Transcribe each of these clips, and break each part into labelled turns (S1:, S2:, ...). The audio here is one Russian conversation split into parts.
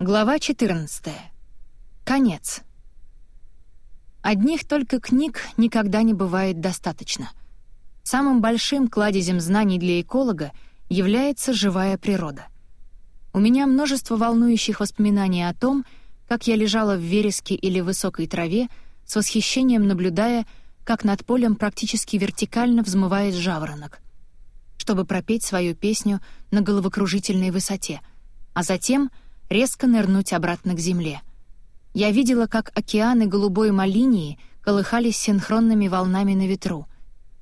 S1: Глава 14. Конец. Одних только книг никогда не бывает достаточно. Самым большим кладезем знаний для эколога является живая природа. У меня множество волнующих воспоминаний о том, как я лежала в вереске или высокой траве, с восхищением наблюдая, как над полем практически вертикально взмывает жаворонок, чтобы пропеть свою песню на головокружительной высоте, а затем резко нырнуть обратно к земле. Я видела, как океаны голубой малинии колыхались синхронными волнами на ветру,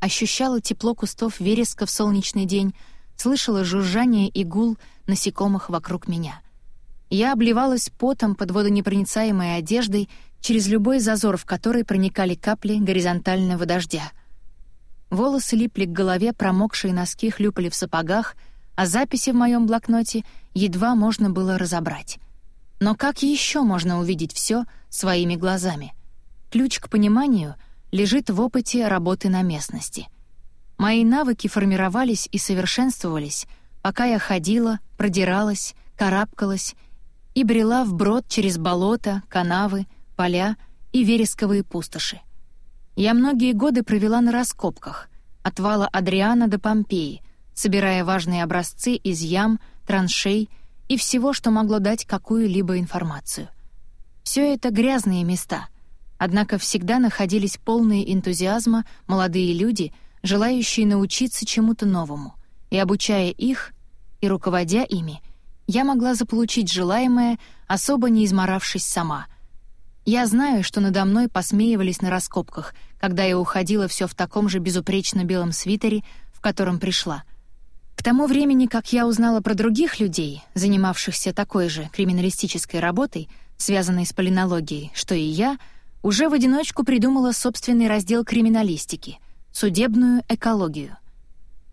S1: ощущала тепло кустов вереска в солнечный день, слышала жужжание и гул насекомых вокруг меня. Я обливалась потом под водонепроницаемой одеждой через любой зазор, в который проникали капли горизонтального дождя. Волосы липли к голове, промокшие носки хлюпали в сапогах, а записи в моем блокноте едва можно было разобрать. Но как еще можно увидеть все своими глазами? Ключ к пониманию лежит в опыте работы на местности. Мои навыки формировались и совершенствовались, пока я ходила, продиралась, карабкалась и брела вброд через болота, канавы, поля и вересковые пустоши. Я многие годы провела на раскопках, от вала Адриана до Помпеи, собирая важные образцы из ям, траншей и всего, что могло дать какую-либо информацию. Все это грязные места, однако всегда находились полные энтузиазма молодые люди, желающие научиться чему-то новому, и обучая их, и руководя ими — я могла заполучить желаемое, особо не изморавшись сама. Я знаю, что надо мной посмеивались на раскопках, когда я уходила все в таком же безупречно белом свитере, в котором пришла. Тому времени, как я узнала про других людей, занимавшихся такой же криминалистической работой, связанной с полинологией, что и я, уже в одиночку придумала собственный раздел криминалистики — судебную экологию.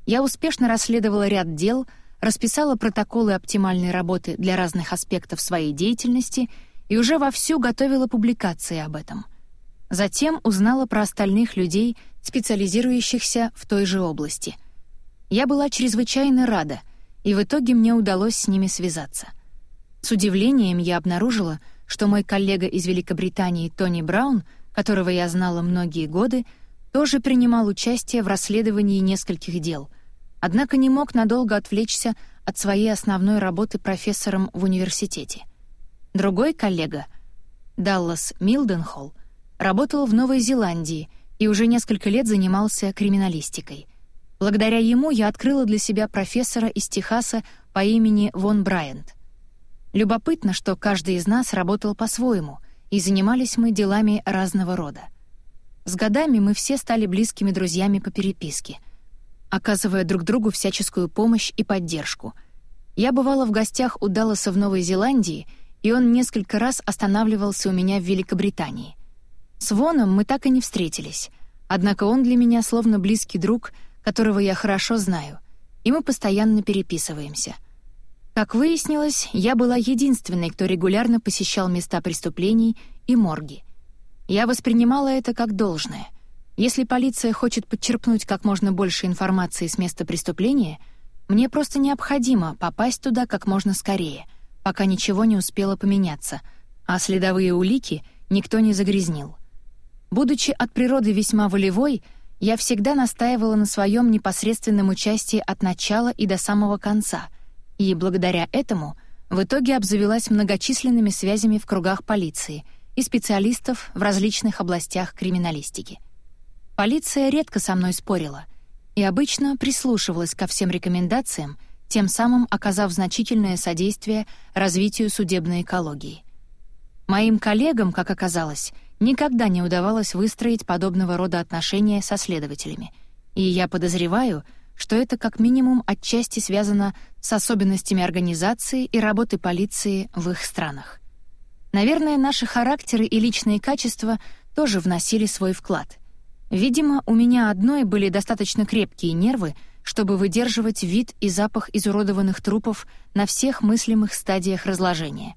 S1: Я успешно расследовала ряд дел — расписала протоколы оптимальной работы для разных аспектов своей деятельности и уже вовсю готовила публикации об этом. Затем узнала про остальных людей, специализирующихся в той же области. Я была чрезвычайно рада, и в итоге мне удалось с ними связаться. С удивлением я обнаружила, что мой коллега из Великобритании Тони Браун, которого я знала многие годы, тоже принимал участие в расследовании нескольких дел — однако не мог надолго отвлечься от своей основной работы профессором в университете. Другой коллега, Даллас Милденхолл, работал в Новой Зеландии и уже несколько лет занимался криминалистикой. Благодаря ему я открыла для себя профессора из Техаса по имени Вон Брайант. Любопытно, что каждый из нас работал по-своему, и занимались мы делами разного рода. С годами мы все стали близкими друзьями по переписке — оказывая друг другу всяческую помощь и поддержку. Я бывала в гостях у Далласа в Новой Зеландии, и он несколько раз останавливался у меня в Великобритании. С Воном мы так и не встретились, однако он для меня словно близкий друг, которого я хорошо знаю, и мы постоянно переписываемся. Как выяснилось, я была единственной, кто регулярно посещал места преступлений и морги. Я воспринимала это как должное — если полиция хочет подчерпнуть как можно больше информации с места преступления, мне просто необходимо попасть туда как можно скорее, пока ничего не успело поменяться, а следовые улики никто не загрязнил. Будучи от природы весьма волевой, я всегда настаивала на своем непосредственном участии от начала и до самого конца, и благодаря этому в итоге обзавелась многочисленными связями в кругах полиции и специалистов в различных областях криминалистики. Полиция редко со мной спорила и обычно прислушивалась ко всем рекомендациям, тем самым оказав значительное содействие развитию судебной экологии. Моим коллегам, как оказалось, никогда не удавалось выстроить подобного рода отношения со следователями, и я подозреваю, что это как минимум отчасти связано с особенностями организации и работы полиции в их странах. Наверное, наши характеры и личные качества тоже вносили свой вклад — Видимо, у меня одной были достаточно крепкие нервы, чтобы выдерживать вид и запах изуродованных трупов на всех мыслимых стадиях разложения.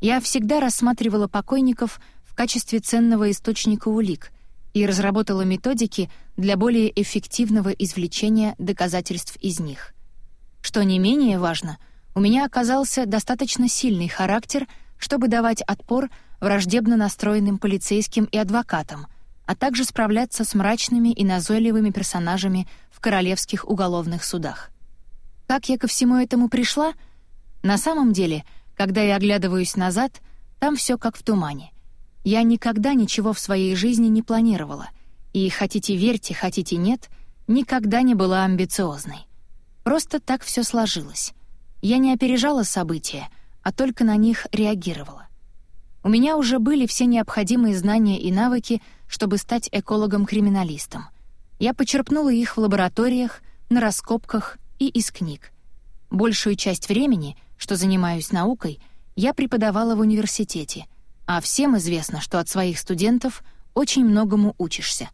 S1: Я всегда рассматривала покойников качестве ценного источника улик и разработала методики для более эффективного извлечения доказательств из них. Что не менее важно, у меня оказался достаточно сильный характер, чтобы давать отпор враждебно настроенным полицейским и адвокатам, а также справляться с мрачными и назойливыми персонажами в королевских уголовных судах. Как я ко всему этому пришла? На самом деле, когда я оглядываюсь назад, там все как в тумане. Я никогда ничего в своей жизни не планировала, и, хотите верьте, хотите нет, никогда не была амбициозной. Просто так все сложилось. Я не опережала события, а только на них реагировала. У меня уже были все необходимые знания и навыки, чтобы стать экологом-криминалистом. Я почерпнула их в лабораториях, на раскопках и из книг. Большую часть времени, что занимаюсь наукой, я преподавала в университете, а всем известно, что от своих студентов очень многому учишься.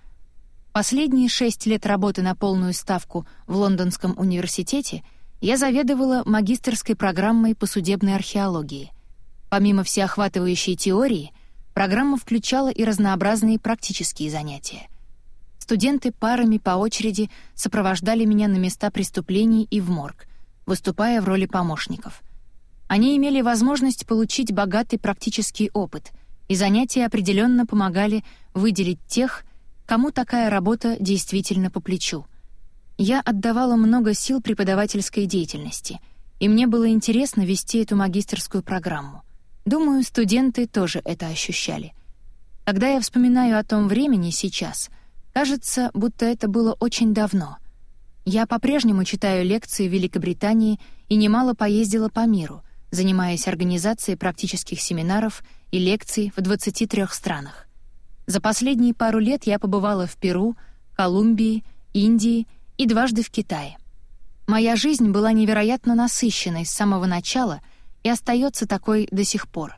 S1: Последние шесть лет работы на полную ставку в Лондонском университете я заведовала магистерской программой по судебной археологии. Помимо всеохватывающей теории, программа включала и разнообразные практические занятия. Студенты парами по очереди сопровождали меня на места преступлений и в морг, выступая в роли помощников. Они имели возможность получить богатый практический опыт, и занятия определенно помогали выделить тех, кому такая работа действительно по плечу. Я отдавала много сил преподавательской деятельности, и мне было интересно вести эту магистерскую программу. Думаю, студенты тоже это ощущали. Когда я вспоминаю о том времени сейчас, кажется, будто это было очень давно. Я по-прежнему читаю лекции в Великобритании и немало поездила по миру, занимаясь организацией практических семинаров и лекций в 23 странах. За последние пару лет я побывала в Перу, Колумбии, Индии и дважды в Китае. Моя жизнь была невероятно насыщенной с самого начала и остается такой до сих пор.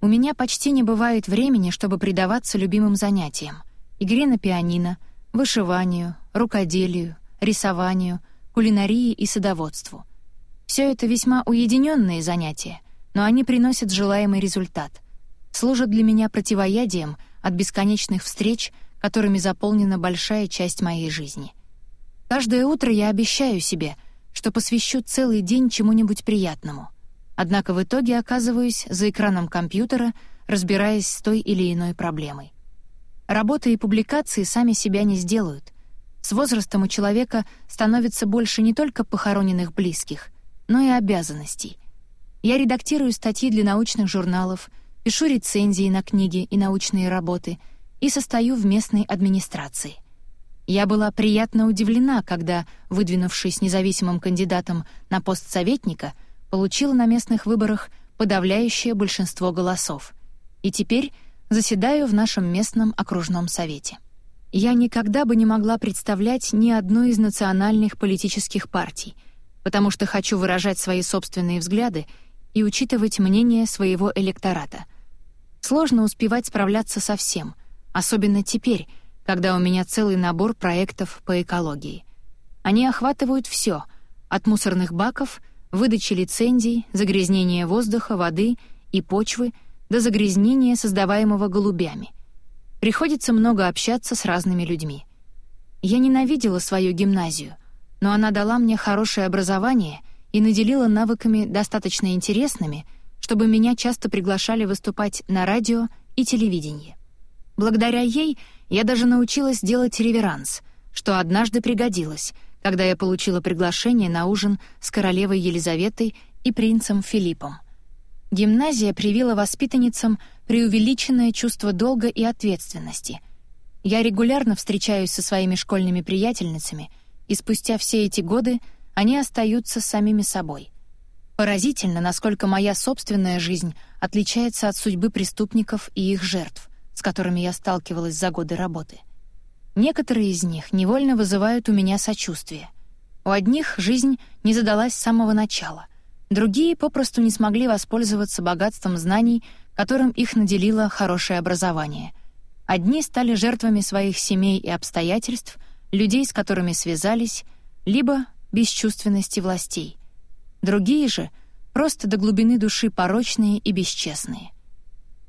S1: У меня почти не бывает времени, чтобы предаваться любимым занятиям — игре на пианино, вышиванию, рукоделию, рисованию, кулинарии и садоводству. Все это весьма уединенные занятия, но они приносят желаемый результат, служат для меня противоядием — от бесконечных встреч, которыми заполнена большая часть моей жизни. Каждое утро я обещаю себе, что посвящу целый день чему-нибудь приятному. Однако в итоге оказываюсь за экраном компьютера, разбираясь с той или иной проблемой. Работа и публикации сами себя не сделают. С возрастом у человека становится больше не только похороненных близких, но и обязанностей. Я редактирую статьи для научных журналов — пишу рецензии на книги и научные работы и состою в местной администрации. Я была приятно удивлена, когда, выдвинувшись независимым кандидатом на пост советника, получила на местных выборах подавляющее большинство голосов. И теперь заседаю в нашем местном окружном совете. Я никогда бы не могла представлять ни одну из национальных политических партий, потому что хочу выражать свои собственные взгляды и учитывать мнение своего электората. Сложно успевать справляться со всем, особенно теперь, когда у меня целый набор проектов по экологии. Они охватывают все, от мусорных баков, выдачи лицензий, загрязнения воздуха, воды и почвы до загрязнения, создаваемого голубями. Приходится много общаться с разными людьми. Я ненавидела свою гимназию, но она дала мне хорошее образование и наделила навыками достаточно интересными — чтобы меня часто приглашали выступать на радио и телевидении. Благодаря ей я даже научилась делать реверанс, что однажды пригодилось, когда я получила приглашение на ужин с королевой Елизаветой и принцем Филиппом. Гимназия привила воспитанницам преувеличенное чувство долга и ответственности. Я регулярно встречаюсь со своими школьными приятельницами, и спустя все эти годы они остаются самими собой. Поразительно, насколько моя собственная жизнь отличается от судьбы преступников и их жертв, с которыми я сталкивалась за годы работы. Некоторые из них невольно вызывают у меня сочувствие. У одних жизнь не задалась с самого начала, другие попросту не смогли воспользоваться богатством знаний, которым их наделило хорошее образование. Одни стали жертвами своих семей и обстоятельств, людей, с которыми связались, либо бесчувственности властей — Другие же — просто до глубины души порочные и бесчестные.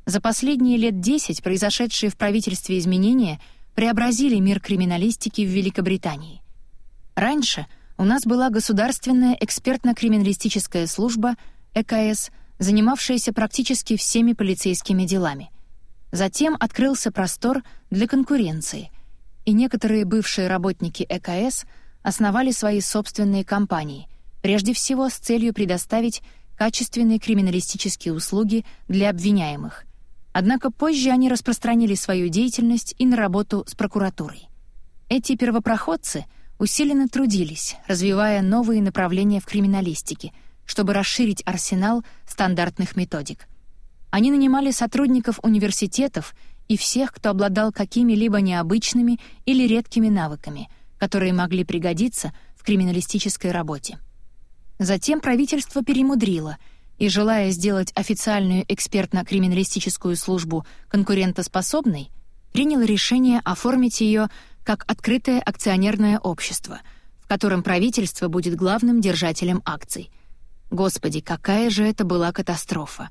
S1: За последние лет десять произошедшие в правительстве изменения преобразили мир криминалистики в Великобритании. Раньше у нас была государственная экспертно-криминалистическая служба ЭКС, занимавшаяся практически всеми полицейскими делами. Затем открылся простор для конкуренции, и некоторые бывшие работники ЭКС основали свои собственные компании, прежде всего с целью предоставить качественные криминалистические услуги для обвиняемых. Однако позже они распространили свою деятельность и на работу с прокуратурой. Эти первопроходцы усиленно трудились, развивая новые направления в криминалистике, чтобы расширить арсенал стандартных методик. Они нанимали сотрудников университетов и всех, кто обладал какими-либо необычными или редкими навыками, которые могли пригодиться в криминалистической работе. Затем правительство перемудрило и, желая сделать официальную экспертно-криминалистическую службу конкурентоспособной, приняло решение оформить ее как открытое акционерное общество, в котором правительство будет главным держателем акций. Господи, какая же это была катастрофа!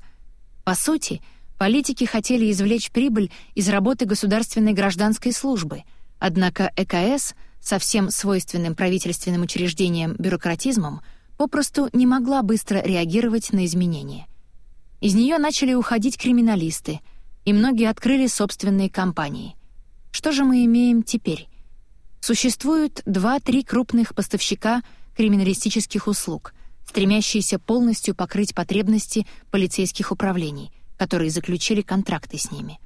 S1: По сути, политики хотели извлечь прибыль из работы государственной гражданской службы, однако ЭКС со всем свойственным правительственным учреждением бюрократизмом попросту не могла быстро реагировать на изменения. Из нее начали уходить криминалисты, и многие открыли собственные компании. Что же мы имеем теперь? Существуют два-три крупных поставщика криминалистических услуг, стремящиеся полностью покрыть потребности полицейских управлений, которые заключили контракты с ними.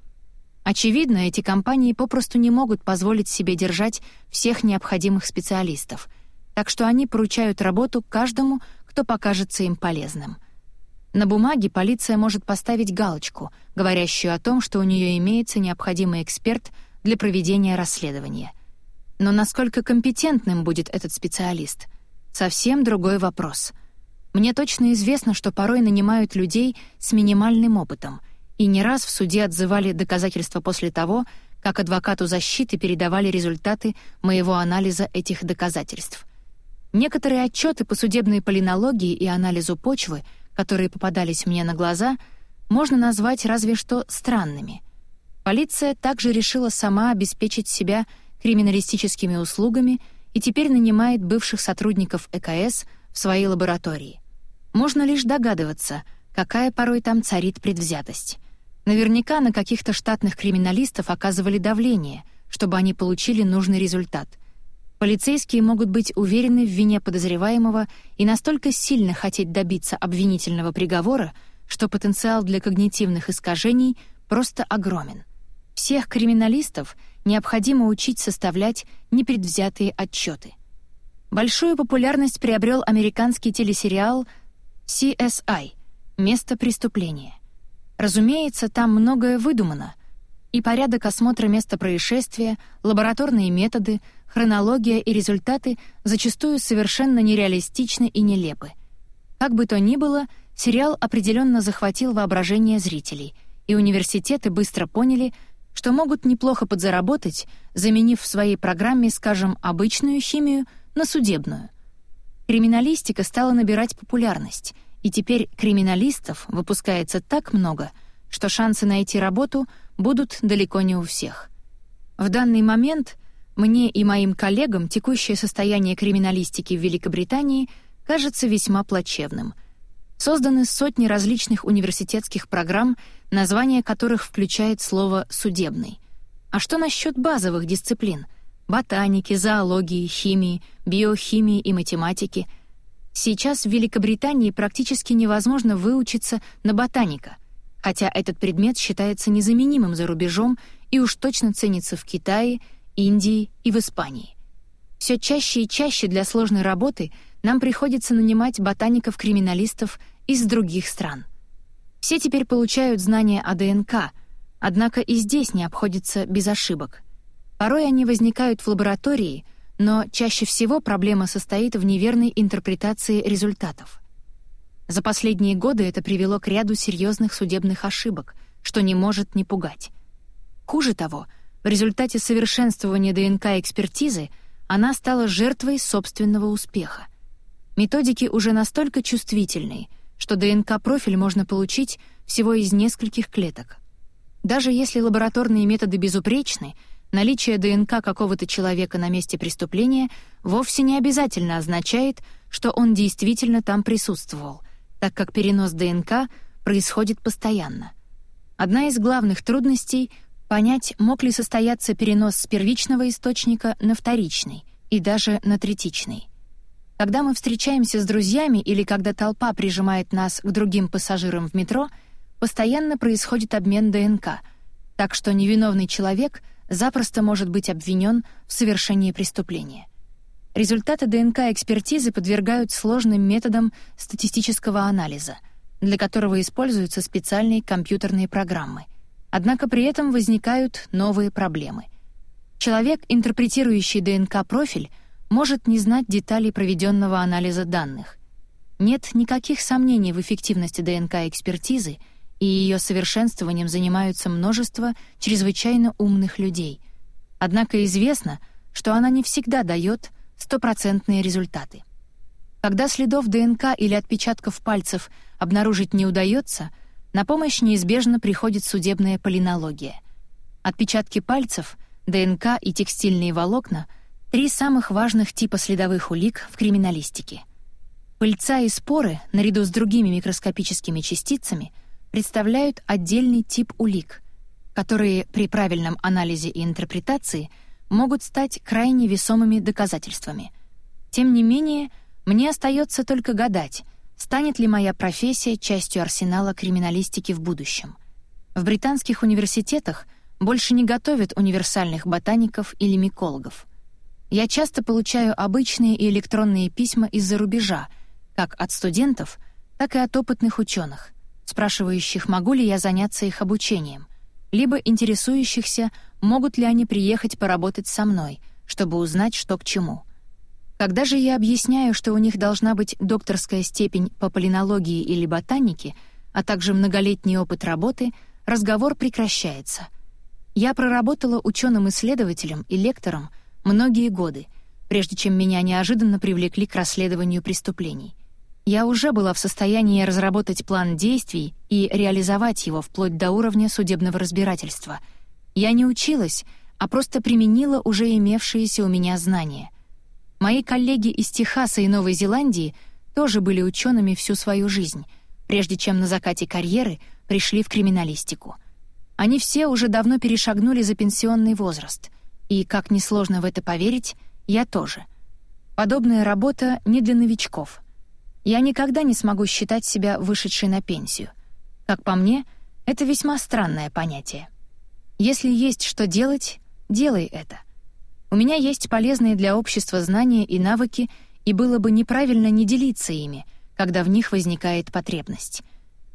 S1: Очевидно, эти компании попросту не могут позволить себе держать всех необходимых специалистов, так что они поручают работу каждому, кто покажется им полезным. На бумаге полиция может поставить галочку, говорящую о том, что у нее имеется необходимый эксперт для проведения расследования. Но насколько компетентным будет этот специалист? Совсем другой вопрос. Мне точно известно, что порой нанимают людей с минимальным опытом, и не раз в суде отзывали доказательства после того, как адвокату защиты передавали результаты моего анализа этих доказательств. Некоторые отчеты по судебной полинологии и анализу почвы, которые попадались мне на глаза, можно назвать разве что странными. Полиция также решила сама обеспечить себя криминалистическими услугами и теперь нанимает бывших сотрудников ЭКС в свои лаборатории. Можно лишь догадываться, какая порой там царит предвзятость. Наверняка на каких-то штатных криминалистов оказывали давление, чтобы они получили нужный результат — Полицейские могут быть уверены в вине подозреваемого и настолько сильно хотеть добиться обвинительного приговора, что потенциал для когнитивных искажений просто огромен. Всех криминалистов необходимо учить составлять непредвзятые отчеты. Большую популярность приобрел американский телесериал CSI «Место преступления». Разумеется, там многое выдумано, и порядок осмотра места происшествия, лабораторные методы — хронология и результаты зачастую совершенно нереалистичны и нелепы. Как бы то ни было, сериал определенно захватил воображение зрителей, и университеты быстро поняли, что могут неплохо подзаработать, заменив в своей программе, скажем, обычную химию на судебную. Криминалистика стала набирать популярность, и теперь криминалистов выпускается так много, что шансы найти работу будут далеко не у всех. В данный момент — мне и моим коллегам текущее состояние криминалистики в Великобритании кажется весьма плачевным. Созданы сотни различных университетских программ, название которых включает слово «судебный». А что насчет базовых дисциплин? Ботаники, зоологии, химии, биохимии и математики. Сейчас в Великобритании практически невозможно выучиться на ботаника, хотя этот предмет считается незаменимым за рубежом и уж точно ценится в Китае — Индии и в Испании. Все чаще и чаще для сложной работы нам приходится нанимать ботаников-криминалистов из других стран. Все теперь получают знания о ДНК, однако и здесь не обходится без ошибок. Порой они возникают в лаборатории, но чаще всего проблема состоит в неверной интерпретации результатов. За последние годы это привело к ряду серьезных судебных ошибок, что не может не пугать. Хуже того — в результате совершенствования ДНК-экспертизы она стала жертвой собственного успеха. Методики уже настолько чувствительны, что ДНК-профиль можно получить всего из нескольких клеток. Даже если лабораторные методы безупречны, наличие ДНК какого-то человека на месте преступления вовсе не обязательно означает, что он действительно там присутствовал, так как перенос ДНК происходит постоянно. Одна из главных трудностей — понять, мог ли состояться перенос с первичного источника на вторичный и даже на третичный. Когда мы встречаемся с друзьями или когда толпа прижимает нас к другим пассажирам в метро, постоянно происходит обмен ДНК, так что невиновный человек запросто может быть обвинен в совершении преступления. Результаты ДНК-экспертизы подвергают сложным методам статистического анализа, для которого используются специальные компьютерные программы. Однако при этом возникают новые проблемы. Человек, интерпретирующий ДНК-профиль, может не знать деталей проведенного анализа данных. Нет никаких сомнений в эффективности ДНК-экспертизы, и ее совершенствованием занимаются множество чрезвычайно умных людей. Однако известно, что она не всегда дает стопроцентные результаты. Когда следов ДНК или отпечатков пальцев обнаружить не удается, на помощь неизбежно приходит судебная полинология. Отпечатки пальцев, ДНК и текстильные волокна — три самых важных типа следовых улик в криминалистике. Пыльца и споры, наряду с другими микроскопическими частицами, представляют отдельный тип улик, которые при правильном анализе и интерпретации — могут стать крайне весомыми доказательствами. Тем не менее, мне остается только гадать, станет ли моя профессия частью арсенала криминалистики в будущем. В британских университетах больше не готовят универсальных ботаников или микологов. Я часто получаю обычные и электронные письма из-за рубежа, как от студентов, так и от опытных ученых, спрашивающих, могу ли я заняться их обучением, либо интересующихся, могут ли они приехать поработать со мной, чтобы узнать, что к чему. Когда же я объясняю, что у них должна быть докторская степень по полинологии или ботанике, а также многолетний опыт работы, разговор прекращается. Я проработала ученым-исследователем и лектором многие годы, прежде чем меня неожиданно привлекли к расследованию преступлений. Я уже была в состоянии разработать план действий и реализовать его вплоть до уровня судебного разбирательства — я не училась, а просто применила уже имевшиеся у меня знания. Мои коллеги из Техаса и Новой Зеландии тоже были учеными всю свою жизнь, прежде чем на закате карьеры пришли в криминалистику. Они все уже давно перешагнули за пенсионный возраст, и, как несложно в это поверить, я тоже. Подобная работа не для новичков. Я никогда не смогу считать себя вышедшей на пенсию. Как по мне, это весьма странное понятие. Если есть что делать, делай это. У меня есть полезные для общества знания и навыки, и было бы неправильно не делиться ими, когда в них возникает потребность.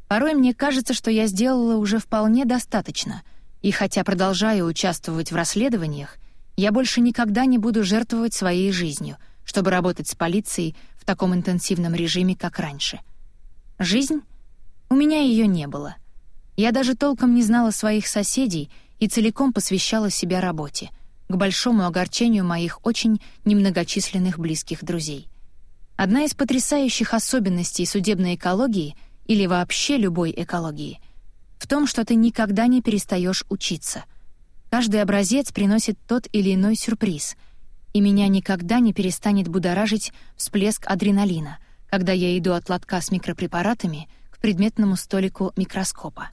S1: Порой мне кажется, что я сделала уже вполне достаточно, и хотя продолжаю участвовать в расследованиях, я больше никогда не буду жертвовать своей жизнью, чтобы работать с полицией в таком интенсивном режиме, как раньше. Жизнь? У меня ее не было. Я даже толком не знала своих соседей — и целиком посвящала себя работе, к большому огорчению моих очень немногочисленных близких друзей. Одна из потрясающих особенностей судебной экологии или вообще любой экологии в том, что ты никогда не перестаешь учиться. Каждый образец приносит тот или иной сюрприз, и меня никогда не перестанет будоражить всплеск адреналина, когда я иду от лотка с микропрепаратами к предметному столику микроскопа.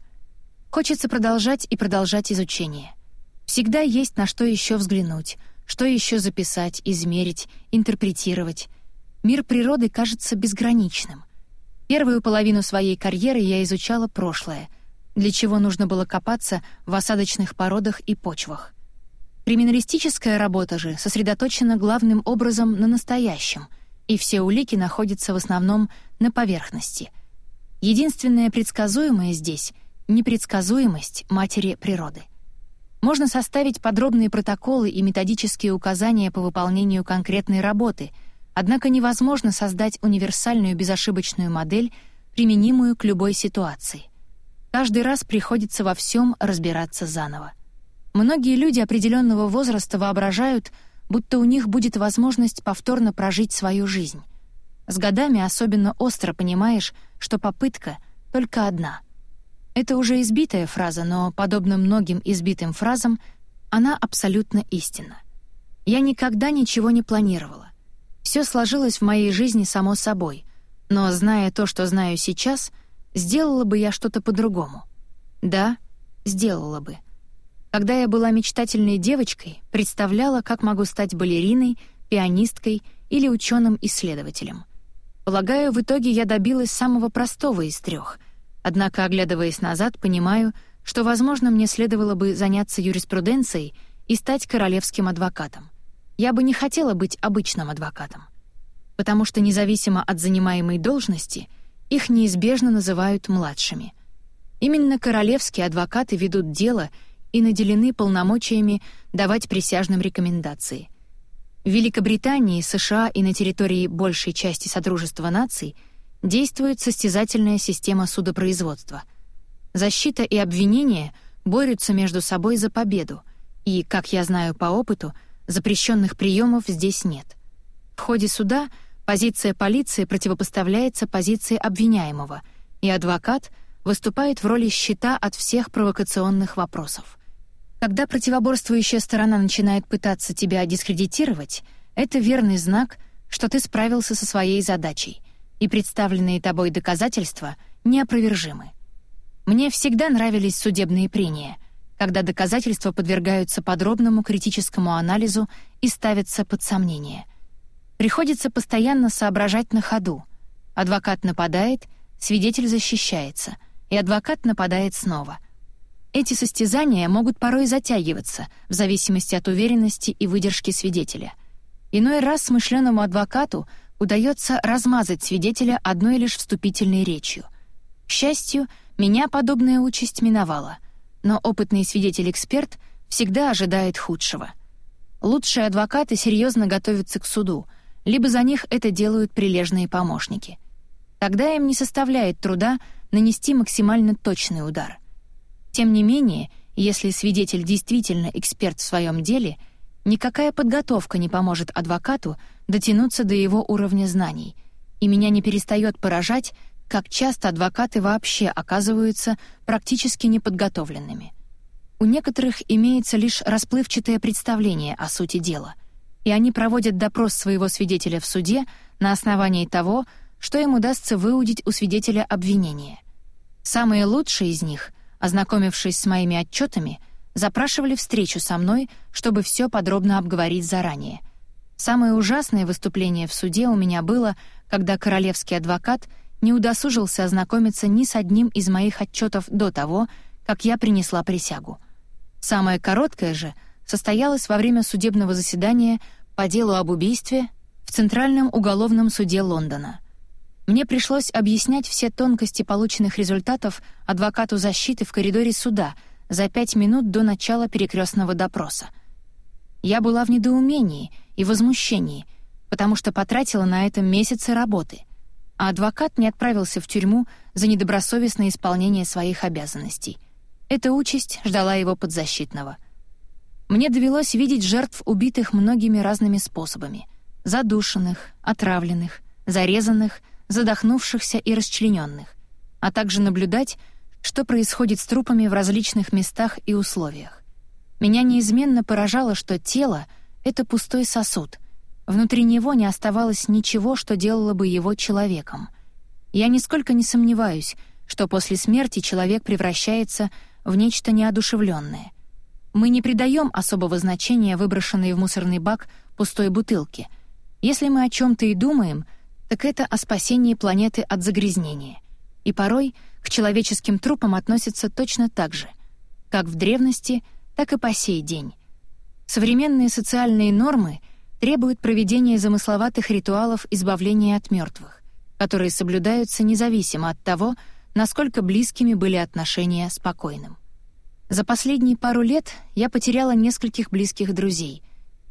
S1: Хочется продолжать и продолжать изучение. Всегда есть на что еще взглянуть, что еще записать, измерить, интерпретировать. Мир природы кажется безграничным. Первую половину своей карьеры я изучала прошлое, для чего нужно было копаться в осадочных породах и почвах. Криминалистическая работа же сосредоточена главным образом на настоящем, и все улики находятся в основном на поверхности. Единственное предсказуемое здесь — непредсказуемость матери природы. Можно составить подробные протоколы и методические указания по выполнению конкретной работы, однако невозможно создать универсальную безошибочную модель, применимую к любой ситуации. Каждый раз приходится во всем разбираться заново. Многие люди определенного возраста воображают, будто у них будет возможность повторно прожить свою жизнь. С годами особенно остро понимаешь, что попытка только одна — это уже избитая фраза, но, подобно многим избитым фразам, она абсолютно истинна. Я никогда ничего не планировала. Все сложилось в моей жизни само собой, но, зная то, что знаю сейчас, сделала бы я что-то по-другому. Да, сделала бы. Когда я была мечтательной девочкой, представляла, как могу стать балериной, пианисткой или ученым-исследователем. Полагаю, в итоге я добилась самого простого из трех. Однако, оглядываясь назад, понимаю, что, возможно, мне следовало бы заняться юриспруденцией и стать королевским адвокатом. Я бы не хотела быть обычным адвокатом. Потому что независимо от занимаемой должности, их неизбежно называют младшими. Именно королевские адвокаты ведут дело и наделены полномочиями давать присяжным рекомендации. В Великобритании, США и на территории большей части Содружества наций действует состязательная система судопроизводства. Защита и обвинение борются между собой за победу, и, как я знаю по опыту, запрещенных приемов здесь нет. В ходе суда позиция полиции противопоставляется позиции обвиняемого, и адвокат выступает в роли щита от всех провокационных вопросов. Когда противоборствующая сторона начинает пытаться тебя дискредитировать, это верный знак, что ты справился со своей задачей, и представленные тобой доказательства неопровержимы. Мне всегда нравились судебные прения, когда доказательства подвергаются подробному критическому анализу и ставятся под сомнение. Приходится постоянно соображать на ходу. Адвокат нападает, свидетель защищается, и адвокат нападает снова — эти состязания могут порой затягиваться, в зависимости от уверенности и выдержки свидетеля. Иной раз смышленому адвокату удается размазать свидетеля одной лишь вступительной речью. К счастью, меня подобная участь миновала, но опытный свидетель-эксперт всегда ожидает худшего. Лучшие адвокаты серьезно готовятся к суду, либо за них это делают прилежные помощники. Тогда им не составляет труда нанести максимально точный удар. Тем не менее, если свидетель действительно эксперт в своем деле, никакая подготовка не поможет адвокату дотянуться до его уровня знаний, и меня не перестает поражать, как часто адвокаты вообще оказываются практически неподготовленными. У некоторых имеется лишь расплывчатое представление о сути дела, и они проводят допрос своего свидетеля в суде на основании того, что им удастся выудить у свидетеля обвинение. Самые лучшие из них — ознакомившись с моими отчетами, запрашивали встречу со мной, чтобы все подробно обговорить заранее. Самое ужасное выступление в суде у меня было, когда королевский адвокат не удосужился ознакомиться ни с одним из моих отчетов до того, как я принесла присягу. Самое короткое же состоялось во время судебного заседания по делу об убийстве в Центральном уголовном суде Лондона — мне пришлось объяснять все тонкости полученных результатов адвокату защиты в коридоре суда за пять минут до начала перекрестного допроса. Я была в недоумении и возмущении, потому что потратила на это месяцы работы, а адвокат не отправился в тюрьму за недобросовестное исполнение своих обязанностей. Эта участь ждала его подзащитного. Мне довелось видеть жертв убитых многими разными способами — задушенных, отравленных, зарезанных — задохнувшихся и расчлененных, а также наблюдать, что происходит с трупами в различных местах и условиях. Меня неизменно поражало, что тело — это пустой сосуд. Внутри него не оставалось ничего, что делало бы его человеком. Я нисколько не сомневаюсь, что после смерти человек превращается в нечто неодушевленное. Мы не придаем особого значения выброшенной в мусорный бак пустой бутылке. Если мы о чем то и думаем — так это о спасении планеты от загрязнения. И порой к человеческим трупам относятся точно так же, как в древности, так и по сей день. Современные социальные нормы требуют проведения замысловатых ритуалов избавления от мертвых, которые соблюдаются независимо от того, насколько близкими были отношения с покойным. За последние пару лет я потеряла нескольких близких друзей,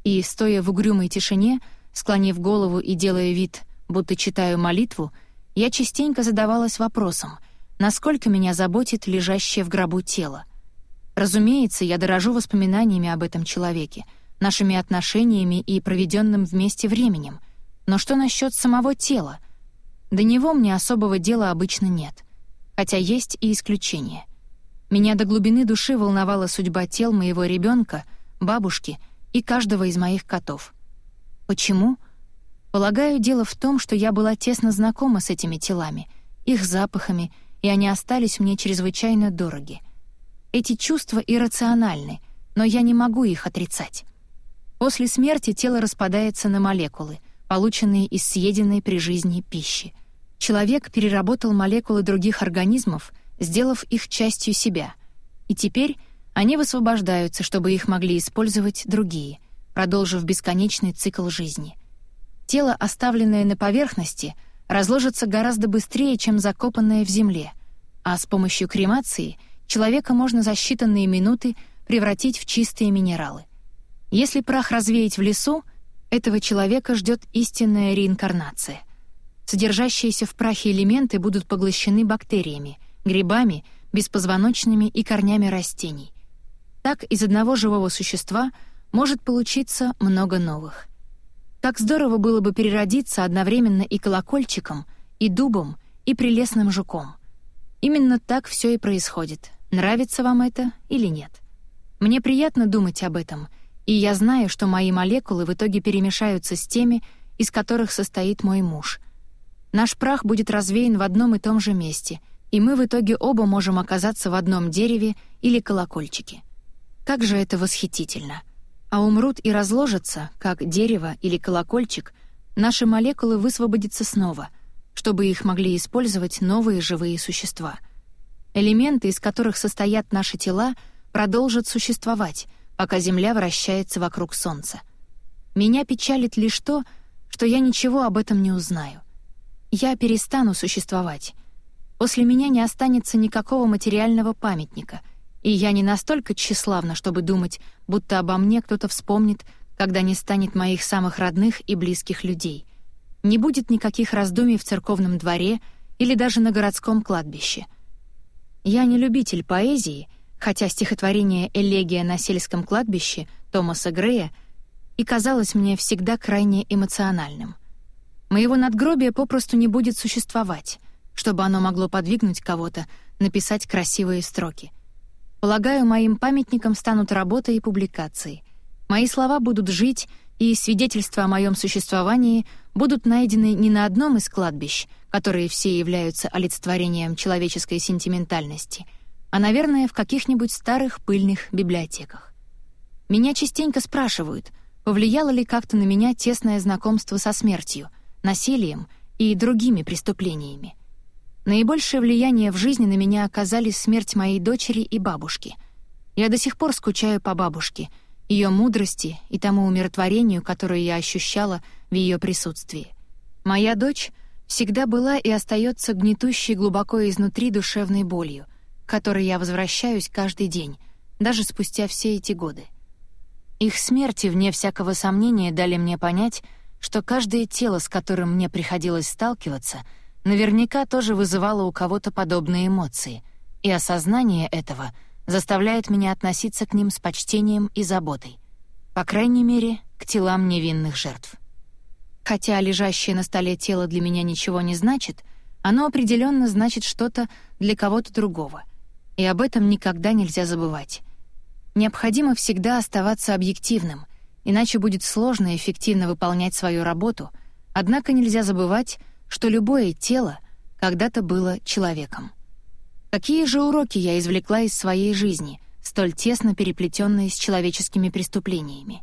S1: и, стоя в угрюмой тишине, склонив голову и делая вид, будто читаю молитву, я частенько задавалась вопросом, насколько меня заботит лежащее в гробу тело. Разумеется, я дорожу воспоминаниями об этом человеке, нашими отношениями и проведенным вместе временем. Но что насчет самого тела? До него мне особого дела обычно нет. Хотя есть и исключения. Меня до глубины души волновала судьба тел моего ребенка, бабушки и каждого из моих котов. Почему? Полагаю, дело в том, что я была тесно знакома с этими телами, их запахами, и они остались мне чрезвычайно дороги. Эти чувства иррациональны, но я не могу их отрицать. После смерти тело распадается на молекулы, полученные из съеденной при жизни пищи. Человек переработал молекулы других организмов, сделав их частью себя. И теперь они высвобождаются, чтобы их могли использовать другие, продолжив бесконечный цикл жизни. Тело, оставленное на поверхности, разложится гораздо быстрее, чем закопанное в земле, а с помощью кремации человека можно за считанные минуты превратить в чистые минералы. Если прах развеять в лесу, этого человека ждет истинная реинкарнация. Содержащиеся в прахе элементы будут поглощены бактериями, грибами, беспозвоночными и корнями растений. Так из одного живого существа может получиться много новых. Как здорово было бы переродиться одновременно и колокольчиком, и дубом, и прелестным жуком. Именно так все и происходит, нравится вам это или нет. Мне приятно думать об этом, и я знаю, что мои молекулы в итоге перемешаются с теми, из которых состоит мой муж — Наш прах будет развеян в одном и том же месте, и мы в итоге оба можем оказаться в одном дереве или колокольчике. Как же это восхитительно! А умрут и разложатся, как дерево или колокольчик, наши молекулы высвободятся снова, чтобы их могли использовать новые живые существа. Элементы, из которых состоят наши тела, продолжат существовать, пока Земля вращается вокруг Солнца. Меня печалит лишь то, что я ничего об этом не узнаю я перестану существовать. После меня не останется никакого материального памятника, и я не настолько тщеславна, чтобы думать, будто обо мне кто-то вспомнит, когда не станет моих самых родных и близких людей. Не будет никаких раздумий в церковном дворе или даже на городском кладбище. Я не любитель поэзии, хотя стихотворение «Элегия на сельском кладбище» Томаса Грея и казалось мне всегда крайне эмоциональным. Моего надгробия попросту не будет существовать, чтобы оно могло подвигнуть кого-то, написать красивые строки. Полагаю, моим памятником станут работа и публикации. Мои слова будут жить, и свидетельства о моем существовании будут найдены не на одном из кладбищ, которые все являются олицетворением человеческой сентиментальности, а, наверное, в каких-нибудь старых пыльных библиотеках. Меня частенько спрашивают, повлияло ли как-то на меня тесное знакомство со смертью — насилием и другими преступлениями. Наибольшее влияние в жизни на меня оказали смерть моей дочери и бабушки. Я до сих пор скучаю по бабушке, ее мудрости и тому умиротворению, которое я ощущала в ее присутствии. Моя дочь всегда была и остается гнетущей глубоко изнутри душевной болью, к которой я возвращаюсь каждый день, даже спустя все эти годы. Их смерти, вне всякого сомнения, дали мне понять, что каждое тело, с которым мне приходилось сталкиваться, наверняка тоже вызывало у кого-то подобные эмоции, и осознание этого заставляет меня относиться к ним с почтением и заботой. По крайней мере, к телам невинных жертв. Хотя лежащее на столе тело для меня ничего не значит, оно определенно значит что-то для кого-то другого, и об этом никогда нельзя забывать. Необходимо всегда оставаться объективным, иначе будет сложно эффективно выполнять свою работу, однако нельзя забывать, что любое тело когда-то было человеком. Какие же уроки я извлекла из своей жизни, столь тесно переплетенные с человеческими преступлениями?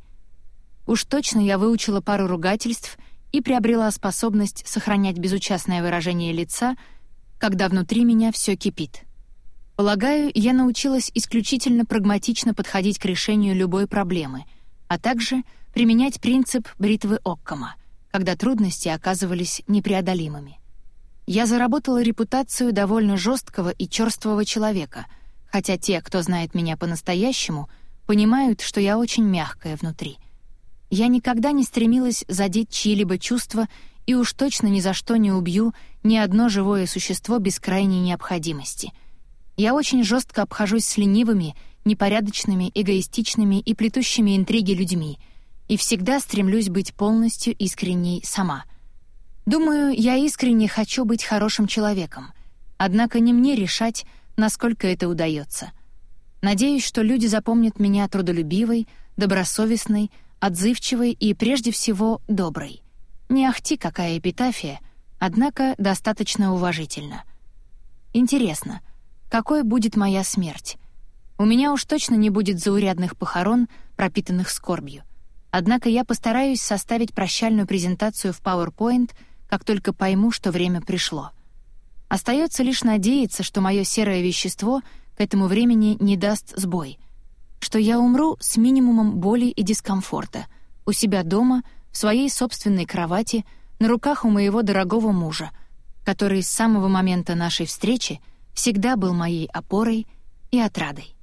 S1: Уж точно я выучила пару ругательств и приобрела способность сохранять безучастное выражение лица, когда внутри меня все кипит. Полагаю, я научилась исключительно прагматично подходить к решению любой проблемы — а также применять принцип бритвы Оккама, когда трудности оказывались непреодолимыми. Я заработала репутацию довольно жесткого и черствого человека, хотя те, кто знает меня по-настоящему, понимают, что я очень мягкая внутри. Я никогда не стремилась задеть чьи-либо чувства и уж точно ни за что не убью ни одно живое существо без крайней необходимости. Я очень жестко обхожусь с ленивыми непорядочными, эгоистичными и плетущими интриги людьми, и всегда стремлюсь быть полностью искренней сама. Думаю, я искренне хочу быть хорошим человеком, однако не мне решать, насколько это удается. Надеюсь, что люди запомнят меня трудолюбивой, добросовестной, отзывчивой и, прежде всего, доброй. Не ахти какая эпитафия, однако достаточно уважительно. Интересно, какой будет моя смерть? У меня уж точно не будет заурядных похорон, пропитанных скорбью. Однако я постараюсь составить прощальную презентацию в PowerPoint, как только пойму, что время пришло. Остается лишь надеяться, что мое серое вещество к этому времени не даст сбой, что я умру с минимумом боли и дискомфорта, у себя дома, в своей собственной кровати, на руках у моего дорогого мужа, который с самого момента нашей встречи всегда был моей опорой и отрадой.